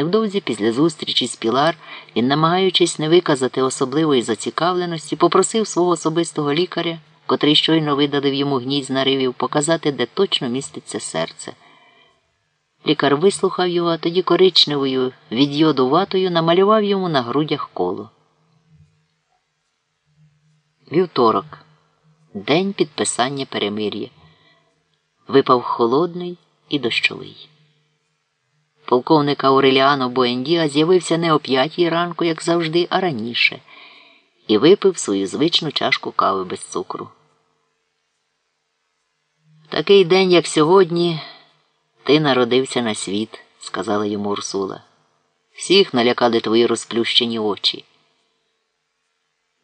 Невдовзі після зустрічі з Пілар він, намагаючись не виказати особливої зацікавленості, попросив свого особистого лікаря, котрий щойно видалив йому гній з наривів, показати, де точно міститься серце. Лікар вислухав його, а тоді коричневою від йоду ватою намалював йому на грудях коло. Вівторок. День підписання перемир'я. Випав холодний і дощовий. Полковник Ауреліано Боендіа з'явився не о п'ятій ранку, як завжди, а раніше, і випив свою звичну чашку кави без цукру. Такий день, як сьогодні, ти народився на світ, сказала йому Урсула. Всіх налякали твої розплющені очі.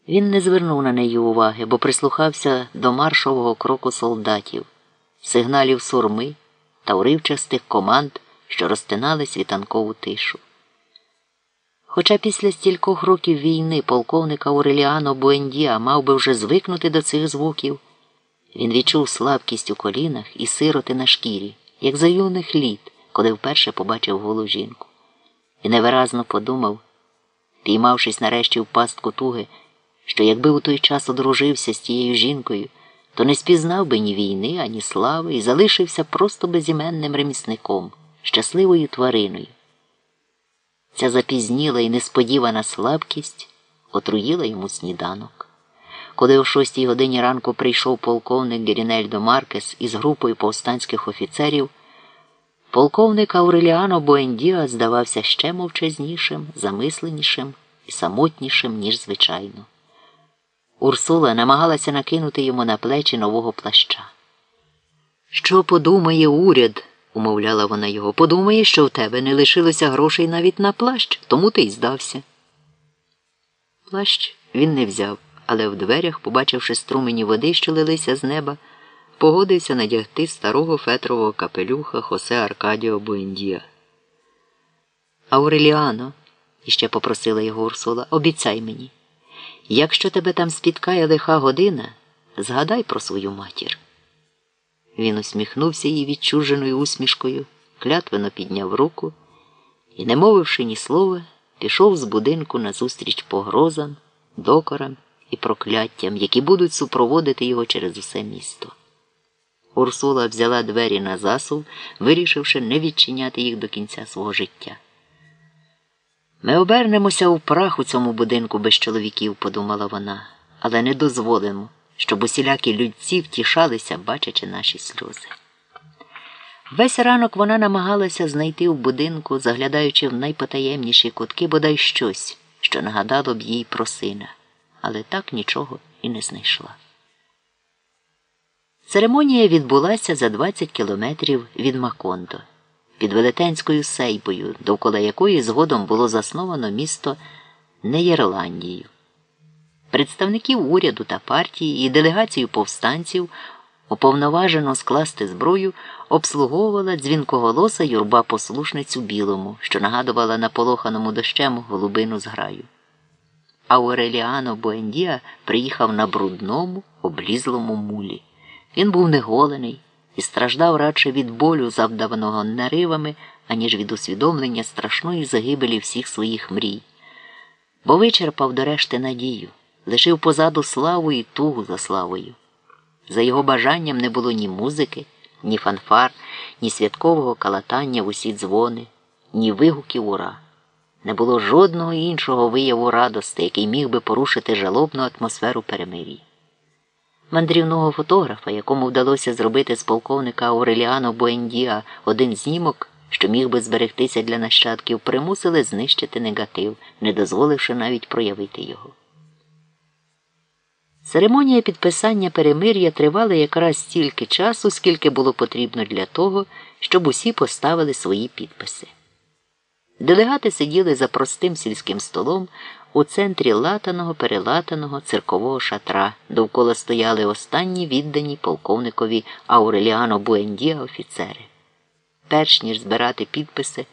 Він не звернув на неї уваги, бо прислухався до маршового кроку солдатів, сигналів сурми та уривчастих команд, що розтинали світанкову тишу. Хоча після стількох років війни полковника Ауреліано Буендіа мав би вже звикнути до цих звуків, він відчув слабкість у колінах і сироти на шкірі, як за юних літ, коли вперше побачив голу жінку, і невиразно подумав, піймавшись нарешті в пастку туги що якби у той час одружився з тією жінкою, то не спізнав би ні війни, ані слави і залишився просто безіменним ремісником, щасливою твариною. Ця запізніла і несподівана слабкість отруїла йому сніданок. Коли о шостій годині ранку прийшов полковник Герінельдо Маркес із групою повстанських офіцерів, полковник Ауреліано Боендіа здавався ще мовчазнішим, замисленішим і самотнішим, ніж звичайно. Урсула намагалася накинути йому на плечі нового плаща. Що подумає уряд? Умовляла вона його. Подумає, що в тебе не лишилося грошей навіть на плащ, тому ти й здався. Плащ він не взяв, але в дверях, побачивши струмені води, що лилися з неба, погодився надягти старого фетрового капелюха Хосе Аркадіо Буендія. Ауреліано, іще попросила його Урсула, обіцяй мені. Якщо тебе там спіткає лиха година, згадай про свою матір. Він усміхнувся її відчуженою усмішкою, клятвено підняв руку і, не мовивши ні слова, пішов з будинку назустріч погрозам, докорам і прокляттям, які будуть супроводити його через усе місто. Урсула взяла двері на засув, вирішивши не відчиняти їх до кінця свого життя. Ми обернемося у прах у цьому будинку без чоловіків, подумала вона, але не дозволимо, щоб усілякі людці втішалися, бачачи наші сльози. Весь ранок вона намагалася знайти в будинку, заглядаючи в найпотаємніші кутки, бодай щось, що нагадало б їй про сина, але так нічого і не знайшла. Церемонія відбулася за 20 кілометрів від Макондо під велетенською сейбою, довкола якої згодом було засновано місто Неєрландію. Представників уряду та партії і делегацію повстанців, уповноважено скласти зброю, обслуговувала дзвінкоголоса юрба послушниць у білому, що нагадувала наполоханому дощем голубину зграю. Ауреліано Буендіа приїхав на брудному, облізлому мулі. Він був неголений і страждав радше від болю, завдаваного наривами, аніж від усвідомлення страшної загибелі всіх своїх мрій, бо вичерпав до решти надію, лишив позаду славу і тугу за славою. За його бажанням не було ні музики, ні фанфар, ні святкового калатання в усі дзвони, ні вигуків ура. Не було жодного іншого вияву радости, який міг би порушити жалобну атмосферу перемир'я мандрівного фотографа, якому вдалося зробити з полковника Ауреліано Буендіа один знімок, що міг би зберегтися для нащадків, примусили знищити негатив, не дозволивши навіть проявити його. Церемонія підписання перемир'я тривала якраз стільки часу, скільки було потрібно для того, щоб усі поставили свої підписи. Делегати сиділи за простим сільським столом у центрі латаного перелатаного циркового шатра, довкола стояли останні віддані полковникові Ауреліано Буендія офіцери. Перш ніж збирати підписи,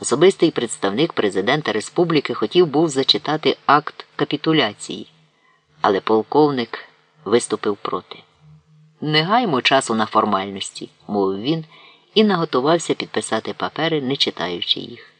особистий представник президента республіки хотів був зачитати акт капітуляції, але полковник виступив проти. Не гаймо часу на формальності, мовив він і наготувався підписати папери, не читаючи їх.